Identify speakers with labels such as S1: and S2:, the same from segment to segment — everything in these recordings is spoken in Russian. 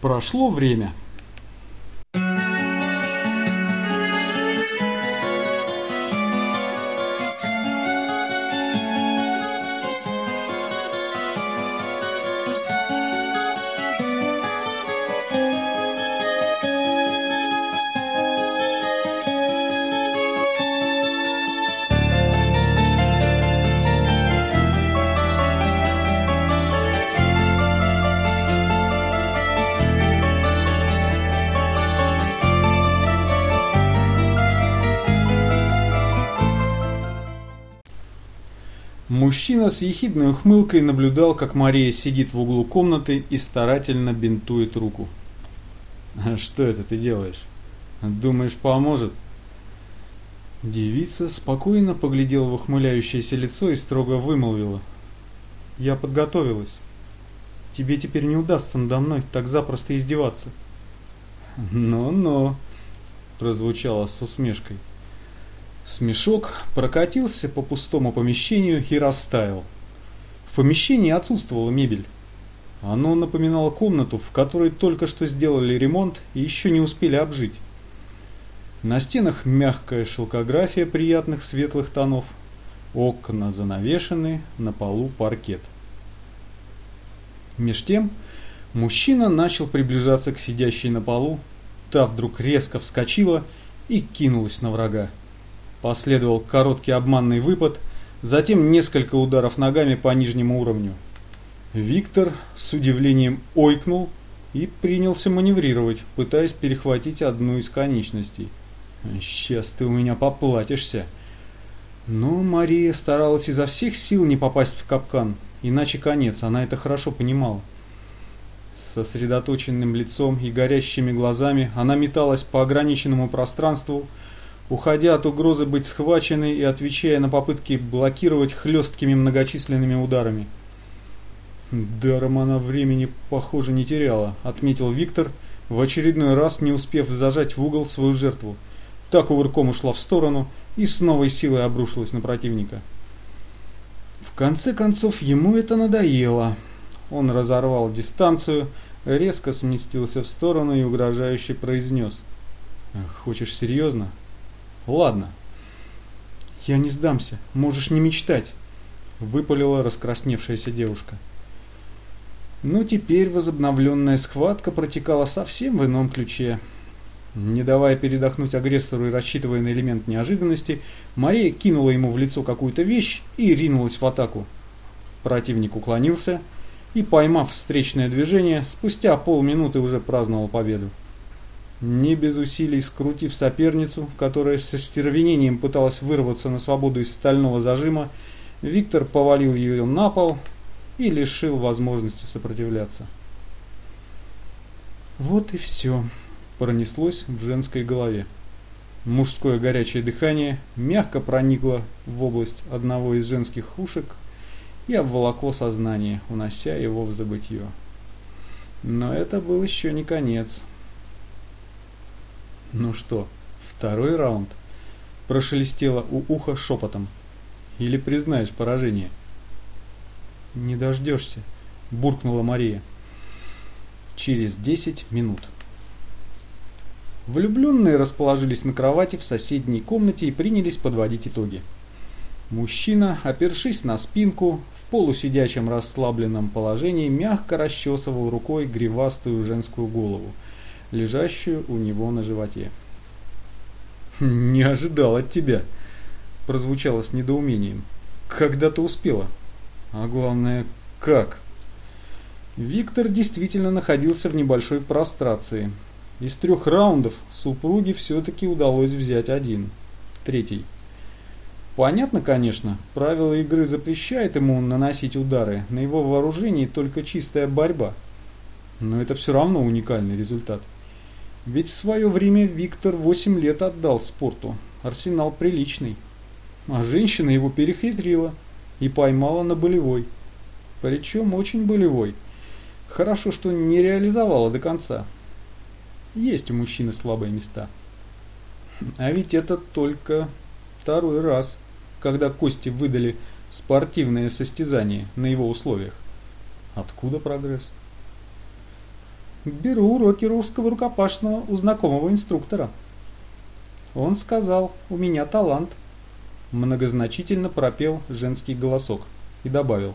S1: Прошло время. Мужчина с ехидной ухмылкой наблюдал, как Мария сидит в углу комнаты и старательно бинтует руку. «А что это ты делаешь? Думаешь, поможет?» Девица спокойно поглядела в ухмыляющееся лицо и строго вымолвила. «Я подготовилась. Тебе теперь не удастся надо мной так запросто издеваться». «Ну-ну», – прозвучало с усмешкой. Смешок прокатился по пустому помещению и растаял. В помещении отсутствовала мебель. Оно напоминало комнату, в которой только что сделали ремонт и еще не успели обжить. На стенах мягкая шелкография приятных светлых тонов. Окна занавешены, на полу паркет. Меж тем, мужчина начал приближаться к сидящей на полу. Та вдруг резко вскочила и кинулась на врага. Последовал короткий обманный выпад, затем несколько ударов ногами по нижнему уровню. Виктор с удивлением ойкнул и принялся маневрировать, пытаясь перехватить одну из конечностей. «Сейчас ты у меня поплатишься!» Но Мария старалась изо всех сил не попасть в капкан, иначе конец, она это хорошо понимала. Сосредоточенным лицом и горящими глазами она металась по ограниченному пространству, уходя от угрозы быть схваченной и отвечая на попытки блокировать хлесткими многочисленными ударами. Даром она времени, похоже, не теряла, отметил Виктор, в очередной раз не успев зажать в угол свою жертву. Так увырком ушла в сторону и с новой силой обрушилась на противника. В конце концов, ему это надоело. Он разорвал дистанцию, резко сместился в сторону и угрожающе произнес. «Хочешь серьезно? Ладно. Я не сдамся, можешь не мечтать, выпалила раскрасневшаяся девушка. Но теперь возобновленная схватка протекала совсем в ином ключе. Не давая передохнуть агрессору и рассчитывая на элемент неожиданности, Мария кинула ему в лицо какую-то вещь и ринулась в атаку. Противник уклонился и, поймав встречное движение, спустя полминуты уже праздновал победу. Не без усилий скрутив соперницу, которая со стервенением пыталась вырваться на свободу из стального зажима, Виктор повалил ее на пол и лишил возможности сопротивляться. Вот и все, пронеслось в женской голове. Мужское горячее дыхание мягко проникло в область одного из женских ушек и обволокло сознание, унося его в забытье. Но это был еще не конец. Ну что, второй раунд? Прошелестело у уха шепотом. Или признаешь поражение? Не дождешься, буркнула Мария. Через десять минут. Влюбленные расположились на кровати в соседней комнате и принялись подводить итоги. Мужчина, опершись на спинку, в полусидячем расслабленном положении мягко расчесывал рукой гривастую женскую голову – лежащую у него на животе. «Не ожидал от тебя», – прозвучало с недоумением. «Когда ты успела? А главное, как?» Виктор действительно находился в небольшой прострации. Из трех раундов супруге все-таки удалось взять один. Третий. Понятно, конечно, правила игры запрещает ему наносить удары, на его вооружении только чистая борьба. Но это все равно уникальный результат. Ведь в свое время Виктор 8 лет отдал спорту. Арсенал приличный. А женщина его перехитрила и поймала на болевой. Причем очень болевой. Хорошо, что не реализовала до конца. Есть у мужчины слабые места. А ведь это только второй раз, когда Кости выдали спортивное состязание на его условиях. Откуда прогресс? Беру уроки русского рукопашного у знакомого инструктора. Он сказал, у меня талант. Многозначительно пропел женский голосок и добавил,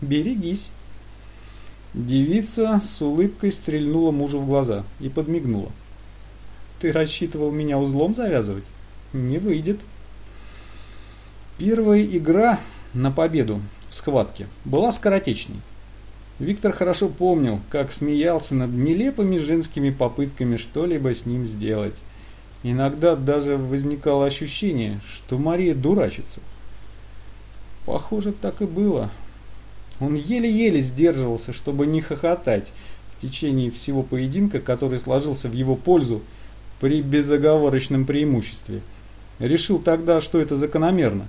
S1: берегись. Девица с улыбкой стрельнула мужу в глаза и подмигнула. Ты рассчитывал меня узлом завязывать? Не выйдет. Первая игра на победу в схватке была скоротечной. Виктор хорошо помнил, как смеялся над нелепыми женскими попытками что-либо с ним сделать. Иногда даже возникало ощущение, что Мария дурачится. Похоже, так и было. Он еле-еле сдерживался, чтобы не хохотать в течение всего поединка, который сложился в его пользу при безоговорочном преимуществе. Решил тогда, что это закономерно.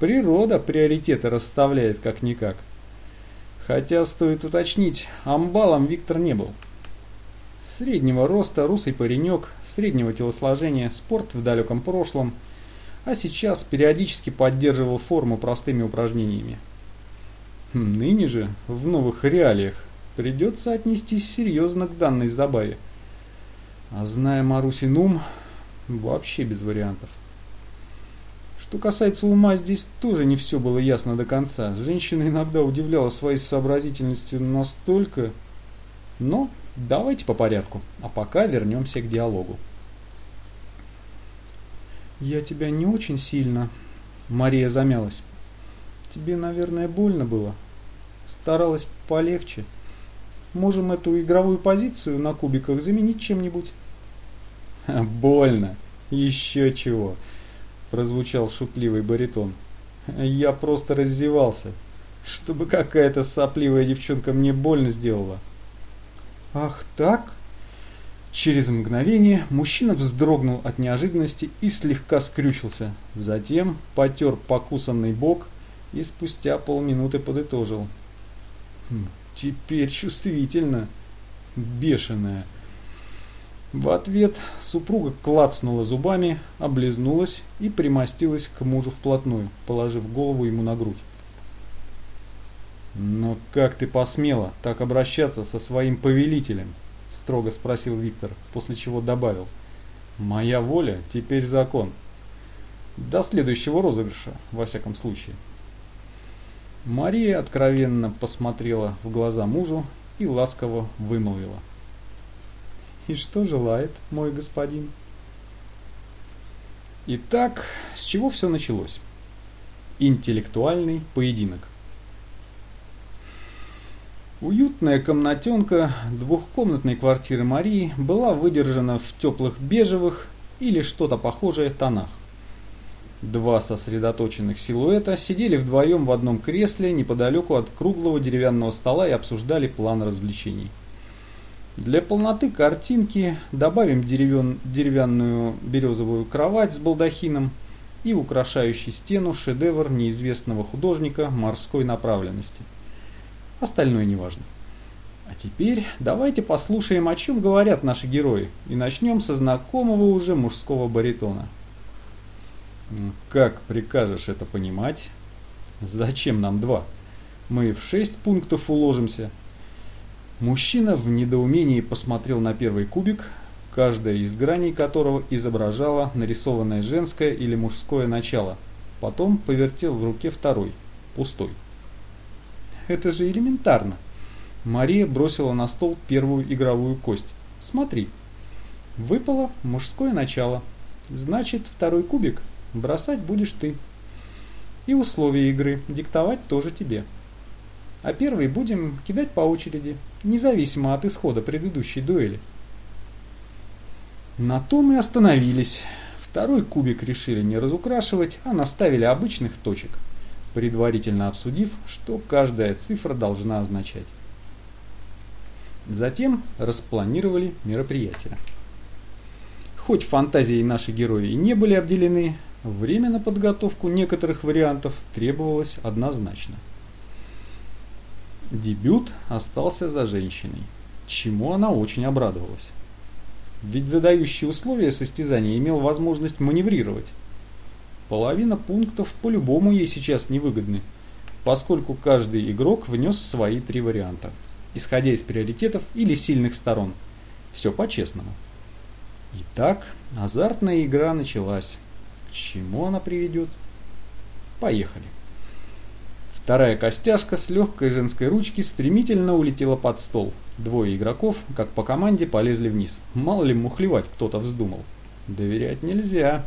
S1: Природа приоритеты расставляет как-никак. Хотя, стоит уточнить, амбалом Виктор не был. Среднего роста, русый паренек, среднего телосложения, спорт в далеком прошлом, а сейчас периодически поддерживал форму простыми упражнениями. Хм, ныне же, в новых реалиях, придется отнестись серьезно к данной забаве. А зная Марусин ум, вообще без вариантов. Что касается ума, здесь тоже не все было ясно до конца. Женщина иногда удивляла своей сообразительностью настолько... Но давайте по порядку, а пока вернемся к диалогу. «Я тебя не очень сильно...» Мария замялась. «Тебе, наверное, больно было. Старалась полегче. Можем эту игровую позицию на кубиках заменить чем-нибудь?» «Больно. Еще чего прозвучал шутливый баритон. Я просто раздевался, чтобы какая-то сопливая девчонка мне больно сделала. Ах так? Через мгновение мужчина вздрогнул от неожиданности и слегка скрючился. Затем потер покусанный бок и спустя полминуты подытожил. «Хм, теперь чувствительно. Бешеная. В ответ супруга клацнула зубами, облизнулась и примостилась к мужу вплотную, положив голову ему на грудь. «Но как ты посмела так обращаться со своим повелителем?» – строго спросил Виктор, после чего добавил. «Моя воля теперь закон. До следующего розыгрыша, во всяком случае». Мария откровенно посмотрела в глаза мужу и ласково вымолвила. И что желает мой господин? Итак, с чего все началось? Интеллектуальный поединок. Уютная комнатенка двухкомнатной квартиры Марии была выдержана в теплых бежевых или что-то похожее тонах. Два сосредоточенных силуэта сидели вдвоем в одном кресле неподалеку от круглого деревянного стола и обсуждали план развлечений. Для полноты картинки добавим деревян, деревянную березовую кровать с балдахином и украшающий стену шедевр неизвестного художника морской направленности. Остальное не важно. А теперь давайте послушаем, о чем говорят наши герои, и начнем со знакомого уже мужского баритона. Как прикажешь это понимать? Зачем нам два? Мы в шесть пунктов уложимся, Мужчина в недоумении посмотрел на первый кубик, каждая из граней которого изображала нарисованное женское или мужское начало. Потом повертел в руке второй, пустой. «Это же элементарно!» Мария бросила на стол первую игровую кость. «Смотри, выпало мужское начало. Значит, второй кубик бросать будешь ты. И условия игры диктовать тоже тебе» а первый будем кидать по очереди, независимо от исхода предыдущей дуэли. На том и остановились. Второй кубик решили не разукрашивать, а наставили обычных точек, предварительно обсудив, что каждая цифра должна означать. Затем распланировали мероприятие. Хоть фантазией наши герои и не были обделены, время на подготовку некоторых вариантов требовалось однозначно. Дебют остался за женщиной, чему она очень обрадовалась. Ведь задающий условия состязания имел возможность маневрировать. Половина пунктов по-любому ей сейчас невыгодны, поскольку каждый игрок внес свои три варианта. исходя из приоритетов или сильных сторон. Все по-честному. Итак, азартная игра началась. К чему она приведет? Поехали. Вторая костяшка с легкой женской ручки стремительно улетела под стол. Двое игроков, как по команде, полезли вниз. Мало ли мухлевать кто-то вздумал. Доверять нельзя.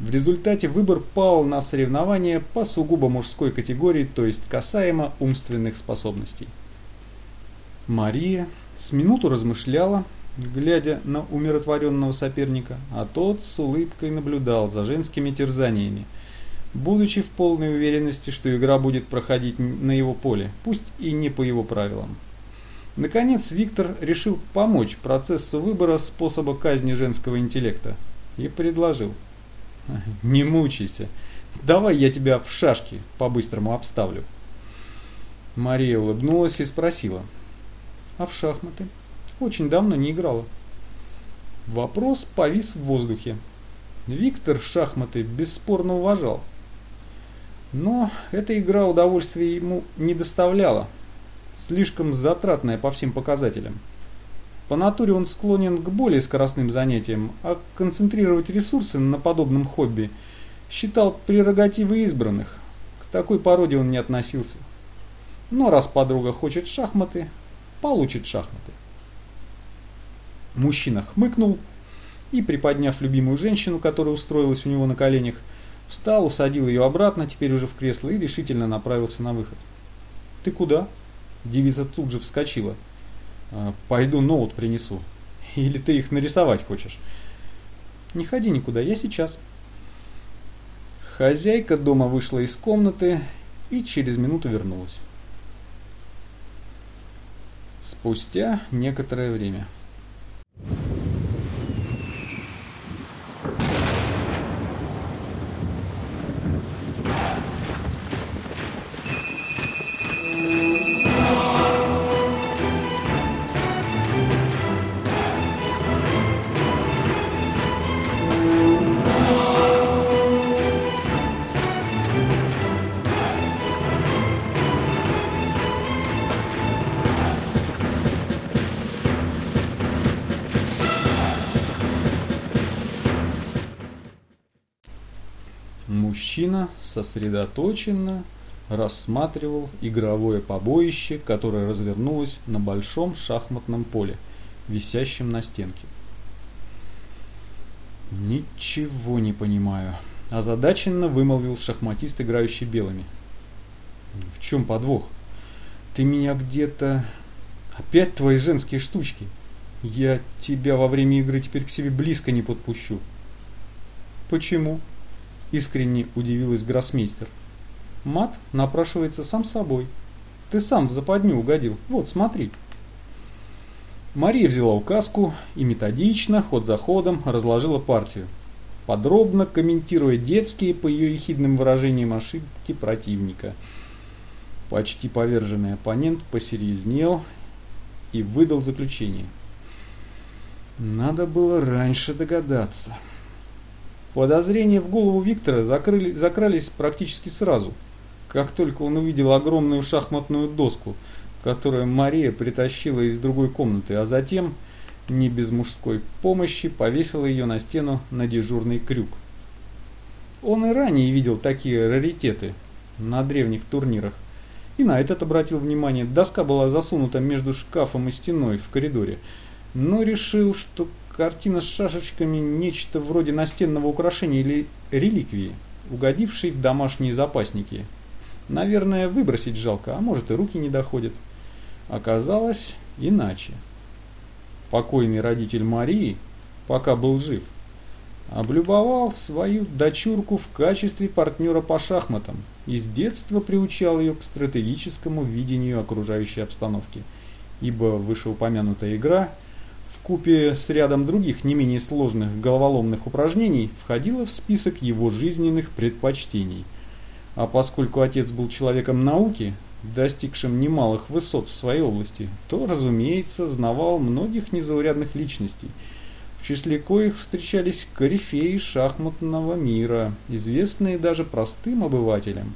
S1: В результате выбор пал на соревнования по сугубо мужской категории, то есть касаемо умственных способностей. Мария с минуту размышляла, глядя на умиротворенного соперника, а тот с улыбкой наблюдал за женскими терзаниями, будучи в полной уверенности, что игра будет проходить на его поле, пусть и не по его правилам. Наконец Виктор решил помочь процессу выбора способа казни женского интеллекта и предложил. «Не мучайся, давай я тебя в шашки по-быстрому обставлю». Мария улыбнулась и спросила. «А в шахматы?» Очень давно не играла. Вопрос повис в воздухе. Виктор шахматы бесспорно уважал. Но эта игра удовольствия ему не доставляла. Слишком затратная по всем показателям. По натуре он склонен к более скоростным занятиям, а концентрировать ресурсы на подобном хобби считал прерогативой избранных. К такой породе он не относился. Но раз подруга хочет шахматы, получит шахматы. Мужчина хмыкнул и, приподняв любимую женщину, которая устроилась у него на коленях, встал, усадил ее обратно, теперь уже в кресло, и решительно направился на выход. «Ты куда?» Девица тут же вскочила. «А, «Пойду ноут принесу. Или ты их нарисовать хочешь?» «Не ходи никуда, я сейчас». Хозяйка дома вышла из комнаты и через минуту вернулась. Спустя некоторое время. Сосредоточенно рассматривал игровое побоище, которое развернулось на большом шахматном поле, висящем на стенке. «Ничего не понимаю», – озадаченно вымолвил шахматист, играющий белыми. «В чем подвох? Ты меня где-то... Опять твои женские штучки. Я тебя во время игры теперь к себе близко не подпущу». «Почему?» Искренне удивилась гроссмейстер. Мат напрашивается сам собой. Ты сам в западню угодил. Вот, смотри. Мария взяла указку и методично, ход за ходом, разложила партию, подробно комментируя детские, по ее ехидным выражениям, ошибки противника. Почти поверженный оппонент посерьезнел и выдал заключение. Надо было раньше догадаться. Подозрения в голову Виктора закрыли, закрались практически сразу, как только он увидел огромную шахматную доску, которую Мария притащила из другой комнаты, а затем, не без мужской помощи, повесила ее на стену на дежурный крюк. Он и ранее видел такие раритеты на древних турнирах, и на этот обратил внимание. Доска была засунута между шкафом и стеной в коридоре, но решил, что Картина с шашечками – нечто вроде настенного украшения или реликвии, угодившей в домашние запасники. Наверное, выбросить жалко, а может и руки не доходят. Оказалось иначе. Покойный родитель Марии, пока был жив, облюбовал свою дочурку в качестве партнера по шахматам и с детства приучал ее к стратегическому видению окружающей обстановки, ибо вышеупомянутая игра – купе с рядом других не менее сложных головоломных упражнений входила в список его жизненных предпочтений. А поскольку отец был человеком науки, достигшим немалых высот в своей области, то, разумеется, знавал многих незаурядных личностей, в числе коих встречались корифеи шахматного мира, известные даже простым обывателям.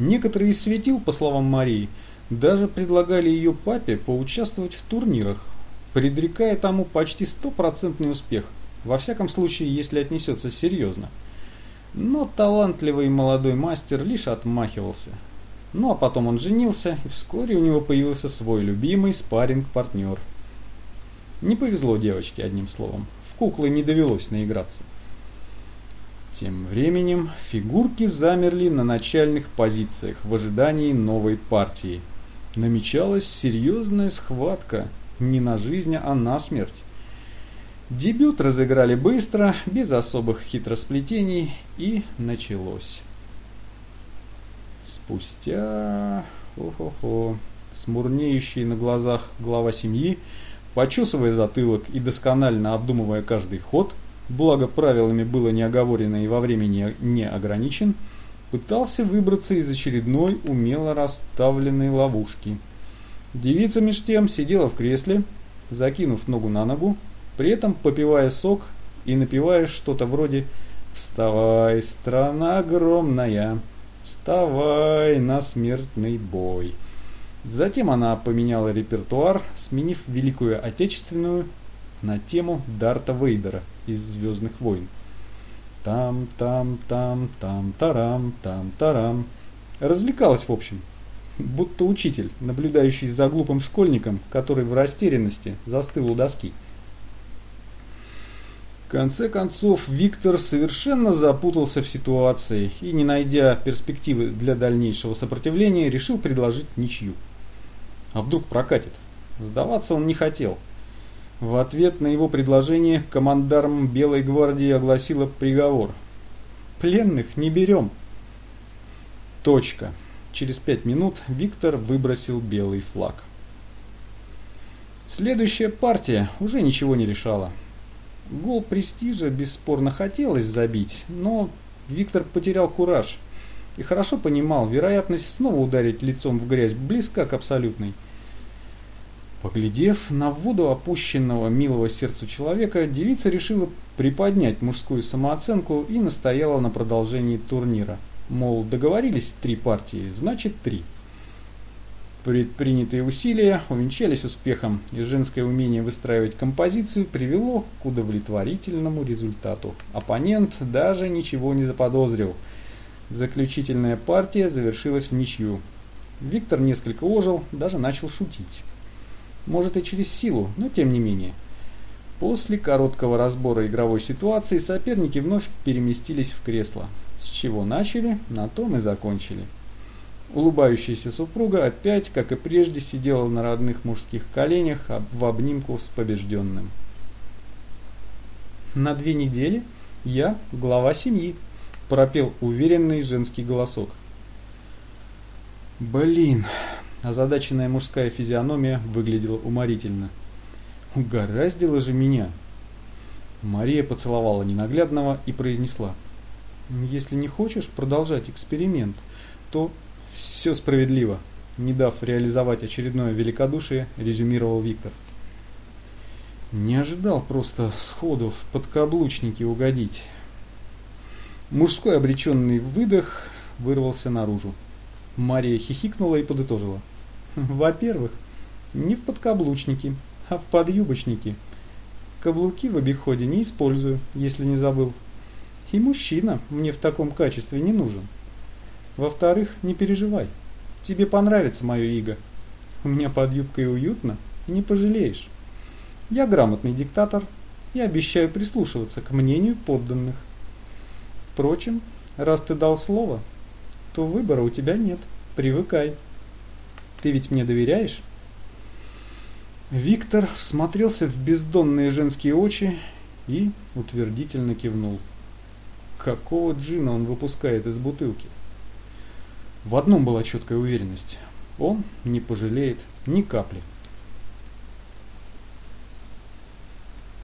S1: Некоторые из светил, по словам Марии, Даже предлагали ее папе поучаствовать в турнирах, предрекая тому почти стопроцентный успех, во всяком случае, если отнесется серьезно. Но талантливый молодой мастер лишь отмахивался. Ну а потом он женился, и вскоре у него появился свой любимый спарринг-партнер. Не повезло девочке, одним словом. В куклы не довелось наиграться. Тем временем фигурки замерли на начальных позициях в ожидании новой партии. Намечалась серьезная схватка не на жизнь, а на смерть. Дебют разыграли быстро, без особых хитросплетений, и началось. Спустя... Хо-хо-хо... Смурнеющий на глазах глава семьи, почесывая затылок и досконально обдумывая каждый ход, благо правилами было не оговорено и во времени не ограничен, пытался выбраться из очередной умело расставленной ловушки. Девица меж тем сидела в кресле, закинув ногу на ногу, при этом попивая сок и напивая что-то вроде «Вставай, страна огромная, вставай на смертный бой». Затем она поменяла репертуар, сменив Великую Отечественную на тему Дарта Вейдера из «Звездных войн». Там-там-там-там-тарам-там-тарам. Развлекалась, в общем, будто учитель, наблюдающий за глупым школьником, который в растерянности застыл у доски конце концов, Виктор совершенно запутался в ситуации и, не найдя перспективы для дальнейшего сопротивления, решил предложить ничью. А вдруг прокатит? Сдаваться он не хотел. В ответ на его предложение командарм Белой гвардии огласила приговор. Пленных не берем. Точка. Через пять минут Виктор выбросил белый флаг. Следующая партия уже ничего не решала. Гол престижа бесспорно хотелось забить, но Виктор потерял кураж и хорошо понимал, вероятность снова ударить лицом в грязь близка к абсолютной. Поглядев на воду опущенного милого сердцу человека, девица решила приподнять мужскую самооценку и настояла на продолжении турнира. Мол, договорились три партии, значит три. Предпринятые усилия увенчались успехом, и женское умение выстраивать композицию привело к удовлетворительному результату. Оппонент даже ничего не заподозрил. Заключительная партия завершилась в ничью. Виктор несколько ожил, даже начал шутить. Может и через силу, но тем не менее. После короткого разбора игровой ситуации соперники вновь переместились в кресло. С чего начали, на том и закончили. Улыбающаяся супруга опять, как и прежде, сидела на родных мужских коленях в обнимку с побежденным. «На две недели я глава семьи», – пропел уверенный женский голосок. «Блин!» – озадаченная мужская физиономия выглядела уморительно. «Угораздило же меня!» Мария поцеловала ненаглядного и произнесла. «Если не хочешь продолжать эксперимент, то все справедливо. Не дав реализовать очередное великодушие, резюмировал Виктор. Не ожидал просто сходу в подкаблучники угодить. Мужской обреченный выдох вырвался наружу. Мария хихикнула и подытожила. Во-первых, не в подкаблучники, а в подъюбочники. Каблуки в обиходе не использую, если не забыл. И мужчина мне в таком качестве не нужен. Во-вторых, не переживай. Тебе понравится мое иго. У меня под юбкой уютно, не пожалеешь. Я грамотный диктатор и обещаю прислушиваться к мнению подданных. Впрочем, раз ты дал слово, то выбора у тебя нет. Привыкай. Ты ведь мне доверяешь? Виктор всмотрелся в бездонные женские очи и утвердительно кивнул. Какого джина он выпускает из бутылки? В одном была четкая уверенность. Он не пожалеет ни капли.